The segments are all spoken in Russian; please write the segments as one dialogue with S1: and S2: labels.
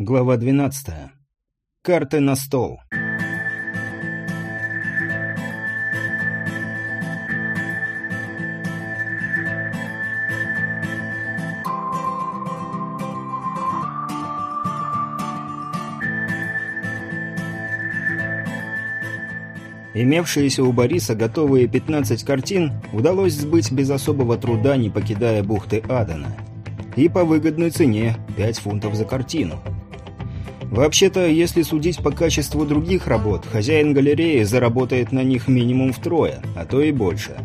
S1: Глава 12. Карты на стол. Имевшиеся у Бориса готовые 15 картин удалось сбыть без особого труда, не покидая бухты Адена. И по выгодной цене – 5 фунтов за картину. Вообще-то, если судить по качеству других работ, хозяин галереи заработает на них минимум втрое, а то и больше.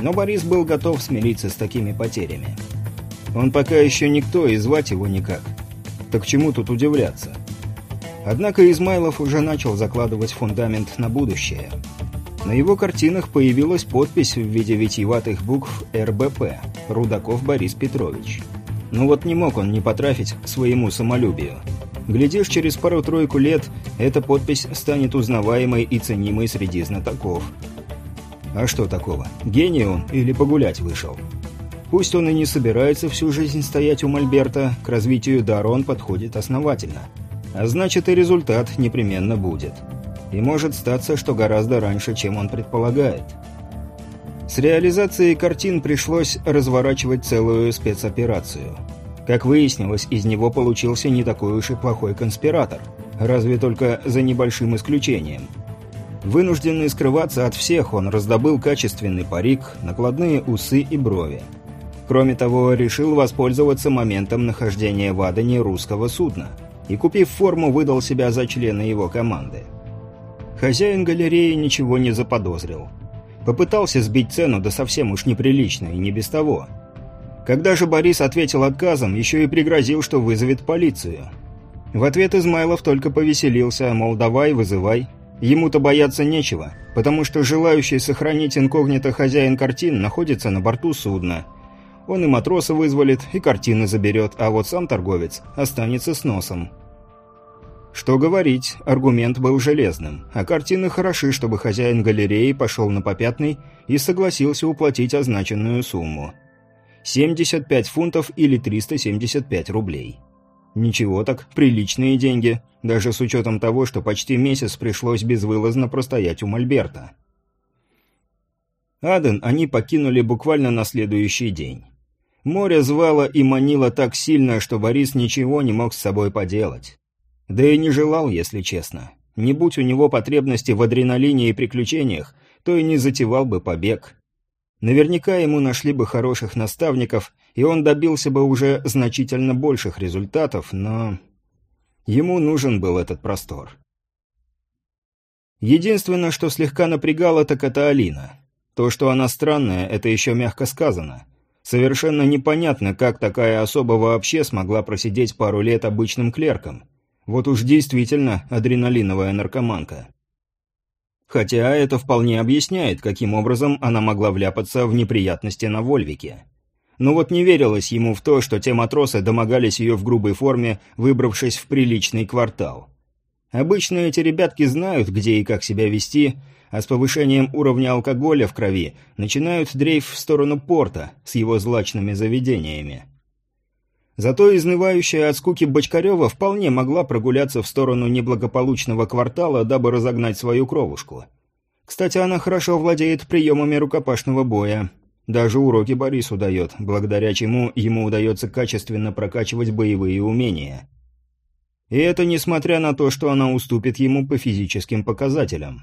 S1: Но Борис был готов смириться с такими потерями. Он пока еще никто, и звать его никак. Так чему тут удивляться? Однако Измайлов уже начал закладывать фундамент на будущее. На его картинах появилась подпись в виде витиеватых букв РБП «Рудаков Борис Петрович». Ну вот не мог он не потрафить своему самолюбию. Глядишь, через пару-тройку лет эта подпись станет узнаваемой и ценимой среди знатоков. А что такого? Гений он или погулять вышел? Пусть он и не собирается всю жизнь стоять у Мольберта, к развитию дара он подходит основательно. А значит и результат непременно будет. И может статься, что гораздо раньше, чем он предполагает. С реализацией картин пришлось разворачивать целую спецоперацию – как выяснилось, из него получился не такой уж и плохой конспиратор, разве только за небольшим исключением. Вынужденный скрываться от всех, он раздобыл качественный парик, накладные усы и брови. Кроме того, решил воспользоваться моментом нахождения в Адане русского судна и, купив форму, выдал себя за члена его команды. Хозяин галереи ничего не заподозрил. Попытался сбить цену, да совсем уж неприлично, и не без того – когда же Борис ответил отказом, еще и пригрозил, что вызовет полицию. В ответ Измайлов только повеселился, мол, давай, вызывай. Ему-то бояться нечего, потому что желающий сохранить инкогнито хозяин картин находится на борту судна. Он и матроса вызволит, и картины заберет, а вот сам торговец останется с носом. Что говорить, аргумент был железным, а картины хороши, чтобы хозяин галереи пошел на попятный и согласился уплатить означенную сумму. 75 фунтов или 375 рублей. Ничего так, приличные деньги, даже с учетом того, что почти месяц пришлось безвылазно простоять у Мольберта. Аден они покинули буквально на следующий день. Море звало и манило так сильно, что Борис ничего не мог с собой поделать. Да и не желал, если честно. Не будь у него потребности в адреналине и приключениях, то и не затевал бы побег. Наверняка ему нашли бы хороших наставников, и он добился бы уже значительно больших результатов, но... Ему нужен был этот простор. Единственное, что слегка напрягало, так это Алина. То, что она странная, это еще мягко сказано. Совершенно непонятно, как такая особа вообще смогла просидеть пару лет обычным клерком. Вот уж действительно адреналиновая наркоманка. Хотя это вполне объясняет, каким образом она могла вляпаться в неприятности на Вольвике. Но вот не верилось ему в то, что те матросы домогались ее в грубой форме, выбравшись в приличный квартал. Обычно эти ребятки знают, где и как себя вести, а с повышением уровня алкоголя в крови начинают дрейф в сторону порта с его злачными заведениями. Зато изнывающая от скуки Бочкарева вполне могла прогуляться в сторону неблагополучного квартала, дабы разогнать свою кровушку. Кстати, она хорошо владеет приемами рукопашного боя. Даже уроки Борису дает, благодаря чему ему удается качественно прокачивать боевые умения. И это несмотря на то, что она уступит ему по физическим показателям.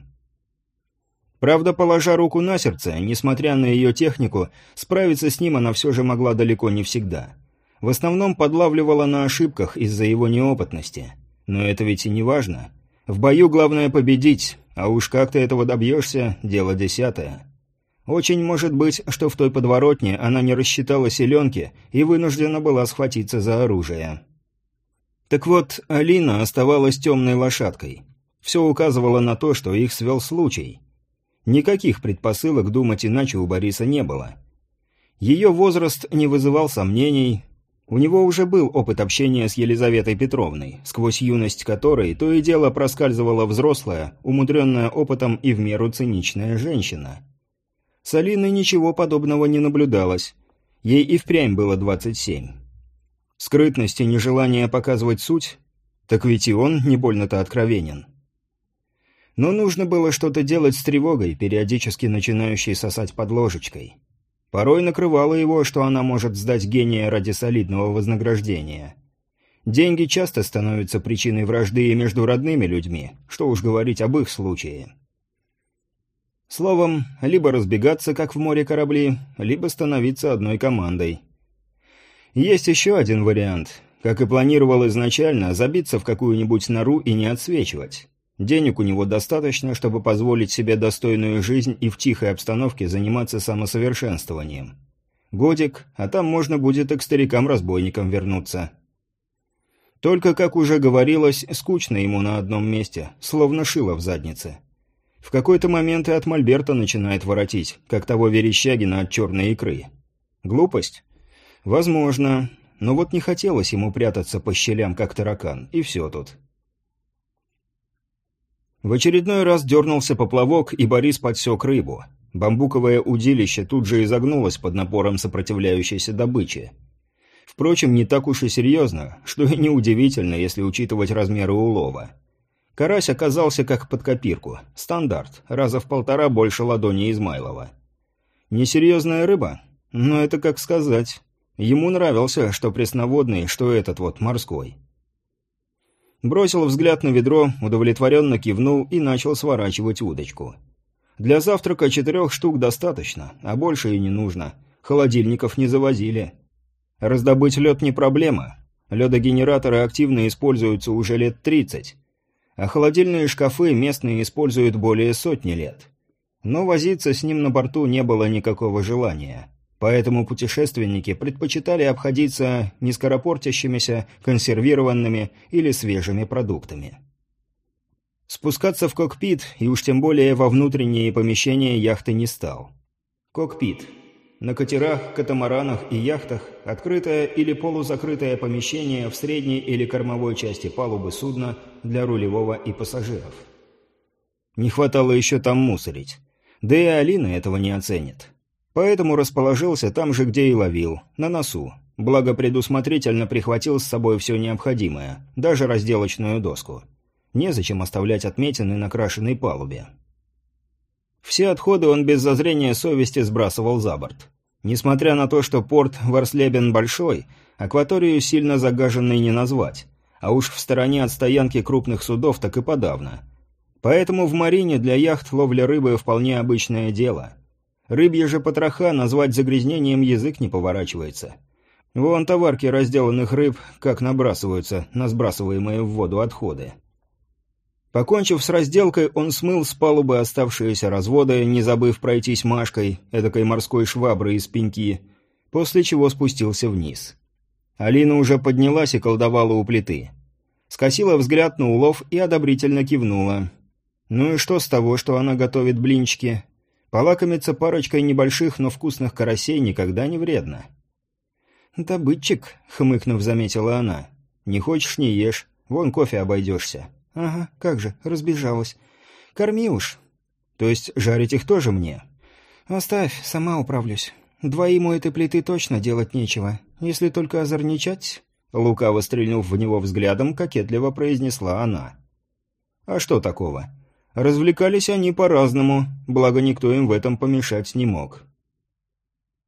S1: Правда, положа руку на сердце, несмотря на ее технику, справиться с ним она все же могла далеко не всегда – в основном подлавливала на ошибках из-за его неопытности. Но это ведь и не важно. В бою главное победить, а уж как ты этого добьешься – дело десятое. Очень может быть, что в той подворотне она не рассчитала селенки и вынуждена была схватиться за оружие. Так вот, Алина оставалась темной лошадкой. Все указывало на то, что их свел случай. Никаких предпосылок думать иначе у Бориса не было. Ее возраст не вызывал сомнений, у него уже был опыт общения с Елизаветой Петровной, сквозь юность которой то и дело проскальзывала взрослая, умудренная опытом и в меру циничная женщина. С Алиной ничего подобного не наблюдалось. Ей и впрямь было 27. Скрытность и нежелание показывать суть Так ведь и он не больно-то откровенен. Но нужно было что-то делать с тревогой, периодически начинающей сосать под ложечкой. Порой накрывало его, что она может сдать гения ради солидного вознаграждения. Деньги часто становятся причиной вражды между родными людьми, что уж говорить об их случае. Словом, либо разбегаться, как в море корабли, либо становиться одной командой. Есть еще один вариант. Как и планировал изначально, забиться в какую-нибудь нору и не отсвечивать. Денег у него достаточно, чтобы позволить себе достойную жизнь и в тихой обстановке заниматься самосовершенствованием. Годик, а там можно будет и к старикам-разбойникам вернуться. Только, как уже говорилось, скучно ему на одном месте, словно шило в заднице. В какой-то момент и от Мольберта начинает воротить, как того Верещагина от черной икры. Глупость? Возможно. Но вот не хотелось ему прятаться по щелям, как таракан, и все тут. В очередной раз дернулся поплавок, и Борис подсек рыбу. Бамбуковое удилище тут же изогнулось под напором сопротивляющейся добычи. Впрочем, не так уж и серьезно, что и неудивительно, если учитывать размеры улова. Карась оказался как под копирку. Стандарт, раза в полтора больше ладони Измайлова. Несерьезная рыба? Но это как сказать. Ему нравился, что пресноводный, что этот вот морской. Бросил взгляд на ведро, удовлетворенно кивнул и начал сворачивать удочку. Для завтрака четырех штук достаточно, а больше и не нужно. Холодильников не завозили. Раздобыть лед не проблема. Ледогенераторы активно используются уже лет 30. А холодильные шкафы местные используют более сотни лет. Но возиться с ним на борту не было никакого желания. Поэтому путешественники предпочитали обходиться нескоропортящимися, консервированными или свежими продуктами. Спускаться в кокпит и уж тем более во внутренние помещения яхты не стал. Кокпит на катерах, катамаранах и яхтах открытое или полузакрытое помещение в средней или кормовой части палубы судна для рулевого и пассажиров. Не хватало еще там мусорить. Да и Алина этого не оценит. Поэтому расположился там же, где и ловил, на носу. Благо предусмотрительно прихватил с собой все необходимое, даже разделочную доску. Незачем оставлять отметины на крашенной палубе. Все отходы он без зазрения совести сбрасывал за борт. Несмотря на то, что порт Варслебен большой, акваторию сильно загаженной не назвать, а уж в стороне от стоянки крупных судов так и подавно. Поэтому в марине для яхт ловля рыбы вполне обычное дело. Рыбья же потроха назвать загрязнением язык не поворачивается. Вон товарки разделанных рыб как набрасываются на сбрасываемые в воду отходы. Покончив с разделкой, он смыл с палубы оставшиеся разводы, не забыв пройтись машкой, эдакой морской шваброй из пеньки, после чего спустился вниз. Алина уже поднялась и колдовала у плиты. Скосила взгляд на улов и одобрительно кивнула. Ну и что с того, что она готовит блинчики? Полакомиться парочкой небольших, но вкусных карасей никогда не вредно. «Добытчик», — хмыкнув, заметила она. «Не хочешь — не ешь. Вон кофе обойдешься». «Ага, как же, разбежалась. Корми уж». «То есть жарить их тоже мне?» «Оставь, сама управлюсь. Двоим у этой плиты точно делать нечего. Если только озорничать...» Лукаво стрельнув в него взглядом, кокетливо произнесла она. «А что такого?» Развлекались они по-разному, благо никто им в этом помешать не мог.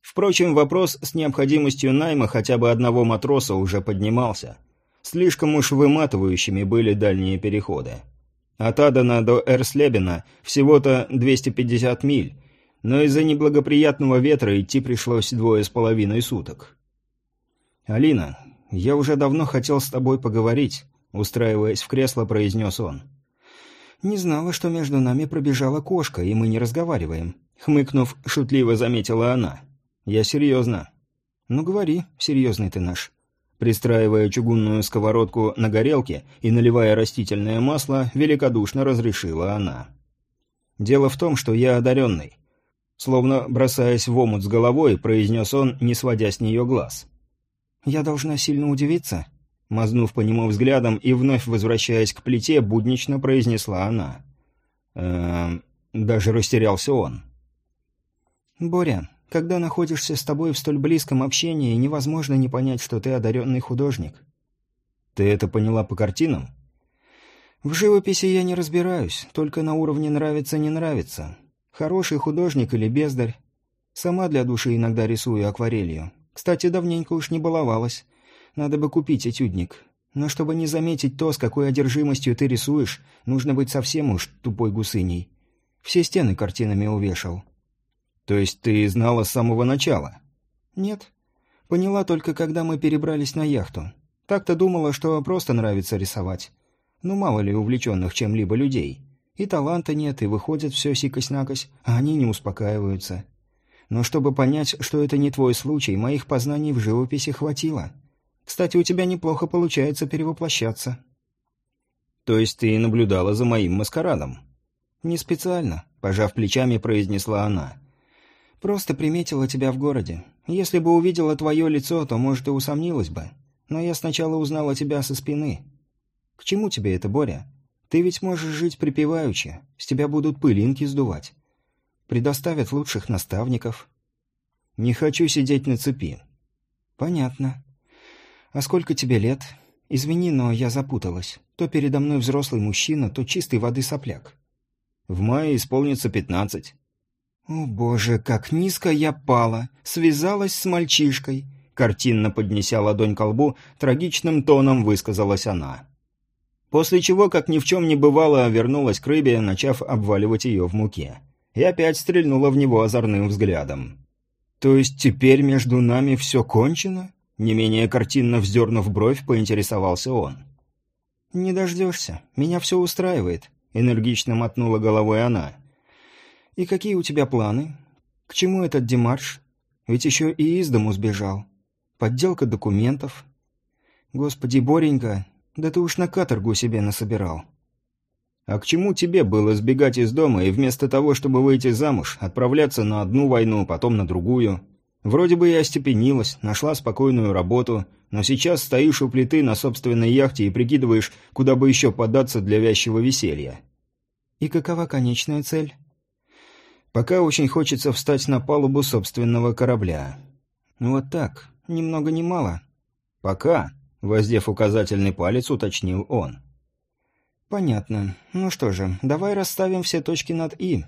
S1: Впрочем, вопрос с необходимостью найма хотя бы одного матроса уже поднимался. Слишком уж выматывающими были дальние переходы. От Адана до Эрслебена всего-то 250 миль, но из-за неблагоприятного ветра идти пришлось двое с половиной суток. «Алина, я уже давно хотел с тобой поговорить», — устраиваясь в кресло, произнес он. «Не знала, что между нами пробежала кошка, и мы не разговариваем», — хмыкнув, шутливо заметила она. «Я серьезно». «Ну говори, серьезный ты наш». Пристраивая чугунную сковородку на горелке и наливая растительное масло, великодушно разрешила она. «Дело в том, что я одаренный». Словно бросаясь в омут с головой, произнес он, не сводя с нее глаз. «Я должна сильно удивиться?» Мазнув по нему взглядом и вновь возвращаясь к плите, буднично произнесла она. «Эм...» Даже растерялся он. «Боря, когда находишься с тобой в столь близком общении, невозможно не понять, что ты одаренный художник. Ты это поняла по картинам?
S2: В живописи я не разбираюсь, только на уровне нравится-не нравится. Хороший художник или бездарь. Сама для души иногда рисую акварелью. Кстати, давненько уж не баловалась. Надо бы купить этюдник. Но чтобы не заметить то, с какой одержимостью ты рисуешь, нужно быть совсем уж тупой гусыней. Все стены картинами увешал.
S1: То есть ты знала с самого начала?
S2: Нет. Поняла только, когда мы перебрались на яхту. Так-то думала, что просто нравится рисовать. Ну, мало ли увлеченных чем-либо людей. И таланта нет, и выходит все сикось-накось, а они не успокаиваются. Но чтобы понять, что это не твой случай, моих познаний в живописи хватило. Кстати, у тебя неплохо получается перевоплощаться».
S1: «То есть ты наблюдала за моим маскарадом?»
S2: «Не специально», — пожав плечами, произнесла она. «Просто приметила тебя в городе. Если бы увидела твое лицо, то, может, и усомнилась бы. Но я сначала узнала тебя со спины. К чему тебе это, Боря? Ты ведь можешь жить припеваючи, с тебя будут пылинки сдувать. Предоставят лучших наставников.
S1: Не хочу сидеть на цепи.
S2: Понятно. А сколько тебе лет? Извини, но я запуталась. То передо мной взрослый мужчина, то чистой воды сопляк.
S1: В мае исполнится пятнадцать.
S2: О боже, как низко я пала. Связалась с мальчишкой. Картинно поднеся ладонь к лбу, трагичным тоном высказалась она.
S1: После чего, как ни в чем не бывало, вернулась к рыбе, начав обваливать ее в муке и опять стрельнула в него озорным взглядом.
S2: «То есть теперь между нами все кончено?» Не менее картинно вздернув бровь, поинтересовался он. «Не дождешься. Меня все устраивает», — энергично мотнула головой она. «И какие у тебя планы? К чему этот демарш? Ведь еще и из дому сбежал. Подделка документов. Господи, Боренька, да ты уж на каторгу себе насобирал».
S1: А к чему тебе было сбегать из дома и вместо того, чтобы выйти замуж, отправляться на одну войну, потом на другую? Вроде бы и остепенилась, нашла спокойную работу, но сейчас стоишь у плиты на собственной яхте и прикидываешь, куда бы еще податься для вязчего веселья.
S2: И какова конечная цель?
S1: Пока очень хочется встать на палубу собственного корабля.
S2: Вот так, ни много ни мало.
S1: Пока, воздев указательный палец, уточнил он.
S2: «Понятно. Ну что же, давай расставим все точки над «и».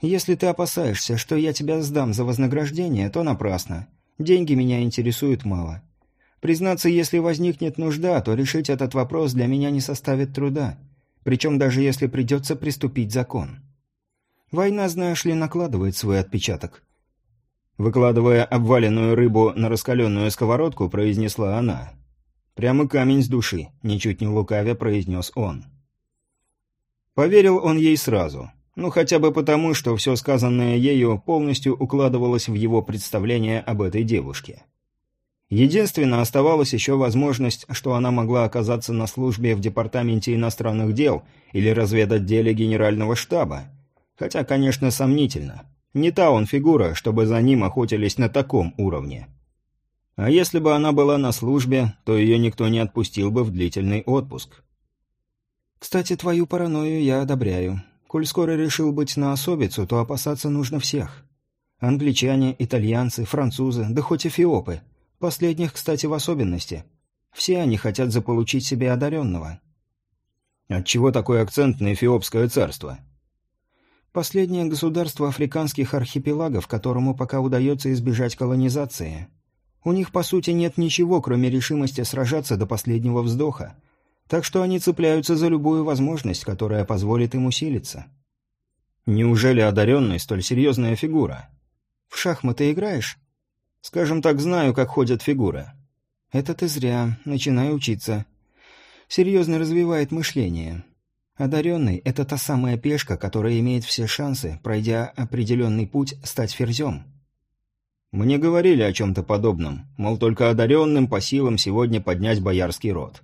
S2: Если ты опасаешься, что я тебя сдам за вознаграждение, то напрасно. Деньги меня интересуют мало. Признаться, если возникнет нужда, то решить этот вопрос для меня не составит труда. Причем даже если придется приступить закон. Война, знаешь ли, накладывает свой отпечаток.
S1: Выкладывая обваленную рыбу на раскаленную сковородку, произнесла она. Прямо камень с души, ничуть не лукавя произнес он. Поверил он ей сразу. Ну, хотя бы потому, что все сказанное ею полностью укладывалось в его представление об этой девушке. Единственно, оставалась еще возможность, что она могла оказаться на службе в Департаменте иностранных дел или разведотделе Генерального штаба. Хотя, конечно, сомнительно. Не та он фигура, чтобы за ним охотились на таком уровне. А если бы она была на службе, то ее никто не отпустил бы в длительный отпуск.
S2: «Кстати, твою паранойю я одобряю. Коль скоро решил быть на особицу, то опасаться нужно всех. Англичане, итальянцы, французы, да хоть эфиопы. Последних, кстати, в особенности. Все они хотят заполучить себе одаренного».
S1: «Отчего такой акцент на эфиопское царство?»
S2: «Последнее государство африканских архипелагов, которому пока удается избежать колонизации». У них, по сути, нет ничего, кроме решимости сражаться до последнего вздоха. Так что они цепляются за любую возможность, которая позволит им усилиться.
S1: Неужели одаренный столь серьезная фигура?
S2: В шахматы играешь?
S1: Скажем так, знаю, как ходят фигуры.
S2: Это ты зря. Начинай учиться. Серьезно развивает мышление. Одаренный – это та самая пешка, которая имеет все шансы, пройдя определенный путь, стать ферзем.
S1: Мне говорили о чем-то подобном, мол, только одаренным по силам сегодня поднять боярский род.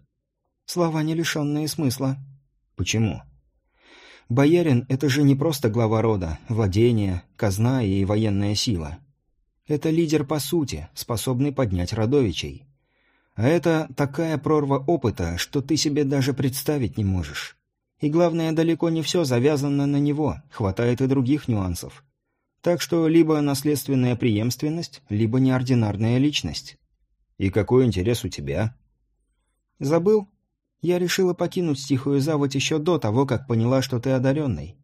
S2: Слова не лишенные смысла.
S1: Почему?
S2: Боярин – это же не просто глава рода, владение, казна и военная сила. Это лидер по сути, способный поднять родовичей. А это такая прорва опыта, что ты себе даже представить не можешь. И главное, далеко не все завязано на него, хватает и других нюансов. Так что либо наследственная преемственность, либо неординарная личность.
S1: И какой интерес у тебя?
S2: Забыл? Я решила покинуть тихую заводь еще до того, как поняла, что ты одаренный.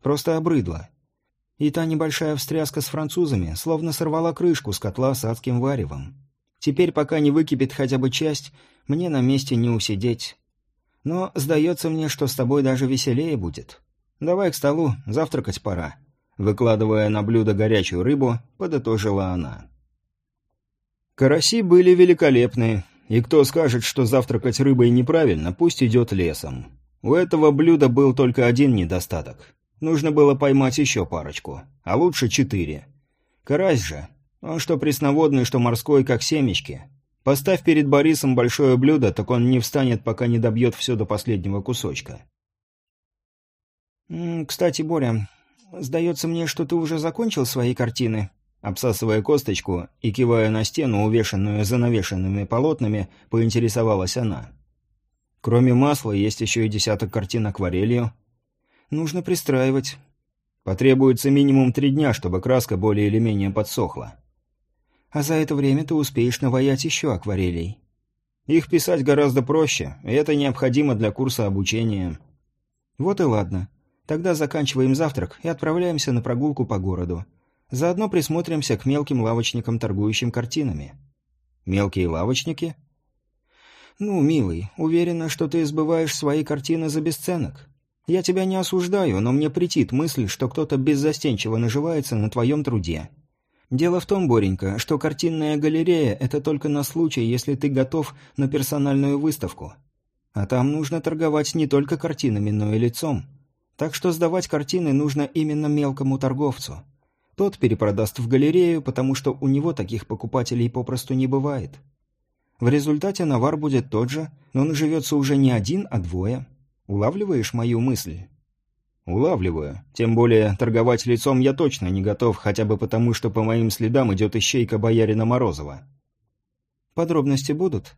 S2: Просто обрыдла. И та небольшая встряска с французами словно сорвала крышку с котла с адским варевом. Теперь, пока не выкипит хотя бы часть, мне на месте не усидеть. Но сдается мне, что с тобой даже веселее будет. Давай к столу, завтракать пора. Выкладывая на блюдо горячую рыбу, подытожила она. Караси были великолепные, и кто скажет, что завтракать рыбой неправильно, пусть идет лесом. У этого блюда был только один недостаток. Нужно было поймать еще парочку, а лучше четыре. Карась же, он что пресноводный, что морской, как семечки. Поставь перед Борисом большое блюдо, так он не встанет, пока не добьет все до последнего кусочка. «Кстати, Боря, сдается мне, что ты уже закончил свои картины?» Обсасывая косточку и кивая на стену, увешанную занавешенными полотнами, поинтересовалась она. «Кроме масла, есть еще и десяток картин акварелью. Нужно пристраивать. Потребуется минимум три дня, чтобы краска более или менее подсохла. А за это время ты успеешь наваять еще акварелей. Их писать гораздо проще, и это необходимо для курса обучения. Вот и ладно. Тогда заканчиваем завтрак и отправляемся на прогулку по городу. Заодно присмотримся к мелким лавочникам, торгующим картинами. Мелкие лавочники? Ну, милый, уверена, что ты избываешь свои картины за бесценок. Я тебя не осуждаю, но мне претит мысль, что кто-то беззастенчиво наживается на твоем труде. Дело в том, Боренька, что картинная галерея – это только на случай, если ты готов на персональную выставку. А там нужно торговать не только картинами, но и лицом. Так что сдавать картины нужно именно мелкому торговцу. Тот перепродаст в галерею, потому что у него таких покупателей попросту не бывает. В результате навар будет тот же, но наживется уже не один, а двое. Улавливаешь мою мысль? Улавливаю. Тем более, торговать лицом я точно не готов, хотя бы потому, что по моим следам идет ищейка боярина Морозова. Подробности будут?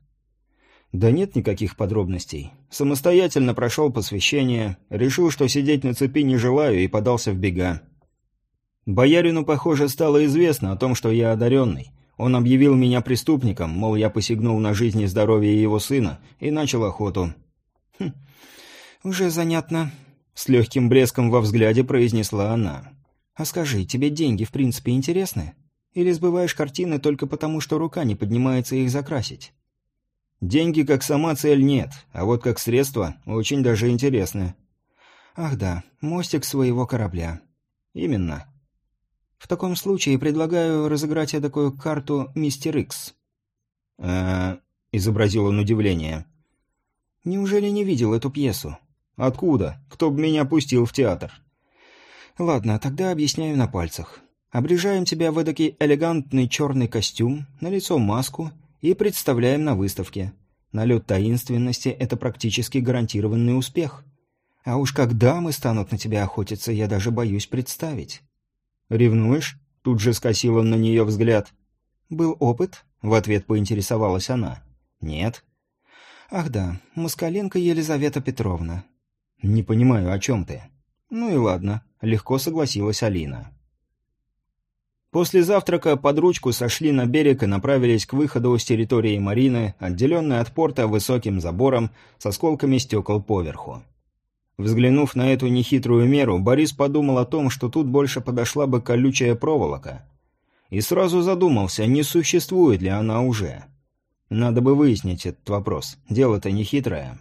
S2: Да нет никаких подробностей. Самостоятельно прошел посвящение, решил, что сидеть на цепи не желаю и подался в бега. Боярину, похоже, стало известно о том, что я одаренный. Он объявил меня преступником, мол, я посягнул на жизнь и здоровье его сына, и начал охоту. «Хм, уже занятно», — с легким блеском во взгляде произнесла она. «А скажи, тебе деньги в принципе интересны? Или сбываешь картины только потому, что рука не поднимается их закрасить?» «Деньги как сама цель нет, а вот как средство очень даже интересны». «Ах да, мостик своего корабля». «Именно. В таком случае предлагаю разыграть я такую карту «Мистер Икс». э изобразил он удивление. «Неужели не видел эту пьесу?» «Откуда? Кто бы меня пустил в театр?» «Ладно, тогда объясняю на пальцах. Обрежаем тебя в эдакий элегантный черный костюм, на лицо маску и представляем на выставке. Налет таинственности – это практически гарантированный успех. А уж когда мы станут на тебя охотиться, я даже боюсь представить». «Ревнуешь?» — тут же скосил он на нее взгляд. «Был опыт?» — в ответ поинтересовалась она. «Нет». «Ах да, Москаленко Елизавета Петровна». «Не понимаю, о чем ты?» «Ну и ладно», — легко согласилась Алина. После завтрака под ручку сошли на берег и направились к выходу с территории Марины, отделенной от порта высоким забором с осколками стекол поверху. Взглянув на эту нехитрую меру, Борис подумал о том, что тут больше подошла бы колючая проволока. И сразу задумался, не существует ли она уже. Надо бы выяснить этот вопрос. Дело-то нехитрое.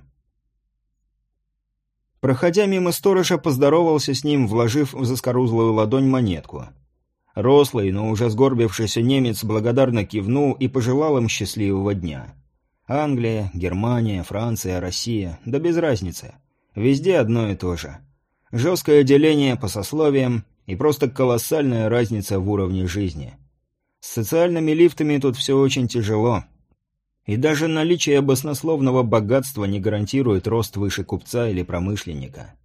S2: Проходя мимо сторожа, поздоровался с ним, вложив в заскорузлую ладонь монетку. Рослый, но уже сгорбившийся немец благодарно кивнул и пожелал им счастливого дня. Англия, Германия, Франция, Россия, да без разницы. Везде одно и то же. Жесткое деление по сословиям и просто колоссальная разница в уровне жизни. С социальными лифтами тут все очень тяжело. И даже наличие баснословного богатства не гарантирует рост выше купца или промышленника.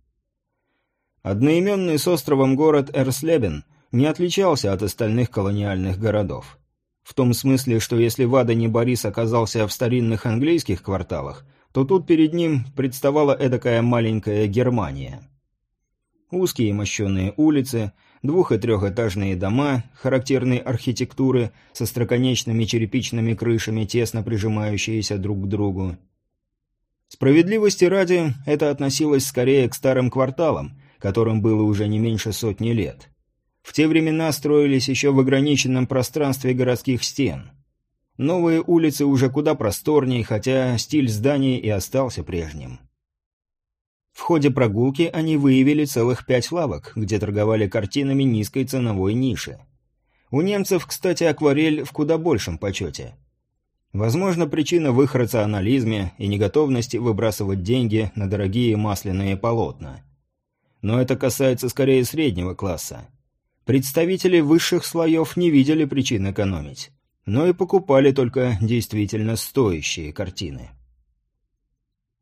S2: Одноименный с островом город Эрслебен не отличался от остальных колониальных городов. В том смысле, что если в Адане Борис оказался в старинных английских кварталах, то тут перед ним представала эдакая маленькая Германия. Узкие мощенные улицы, двух- и трехэтажные дома характерной архитектуры со строконечными черепичными крышами, тесно прижимающиеся друг к другу.
S1: Справедливости ради, это относилось скорее к старым кварталам, которым было уже не меньше сотни лет. В те времена строились еще в ограниченном пространстве городских стен. Новые улицы уже куда просторнее, хотя стиль зданий и остался прежним. В ходе прогулки они выявили целых пять лавок, где торговали картинами низкой ценовой ниши. У немцев, кстати, акварель в куда большем почете. Возможно, причина в их рационализме и неготовности выбрасывать деньги на дорогие масляные полотна. Но это касается скорее среднего класса. Представители высших слоев не видели причин экономить, но и покупали только действительно стоящие картины.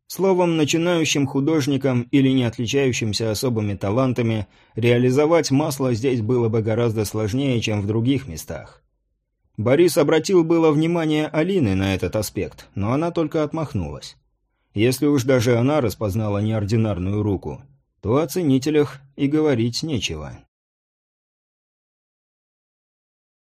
S1: Словом, начинающим художникам или не отличающимся особыми талантами реализовать масло здесь было бы гораздо сложнее, чем в других местах. Борис обратил было внимание Алины на этот аспект, но она только отмахнулась. Если уж даже она распознала неординарную руку, то о ценителях и говорить нечего.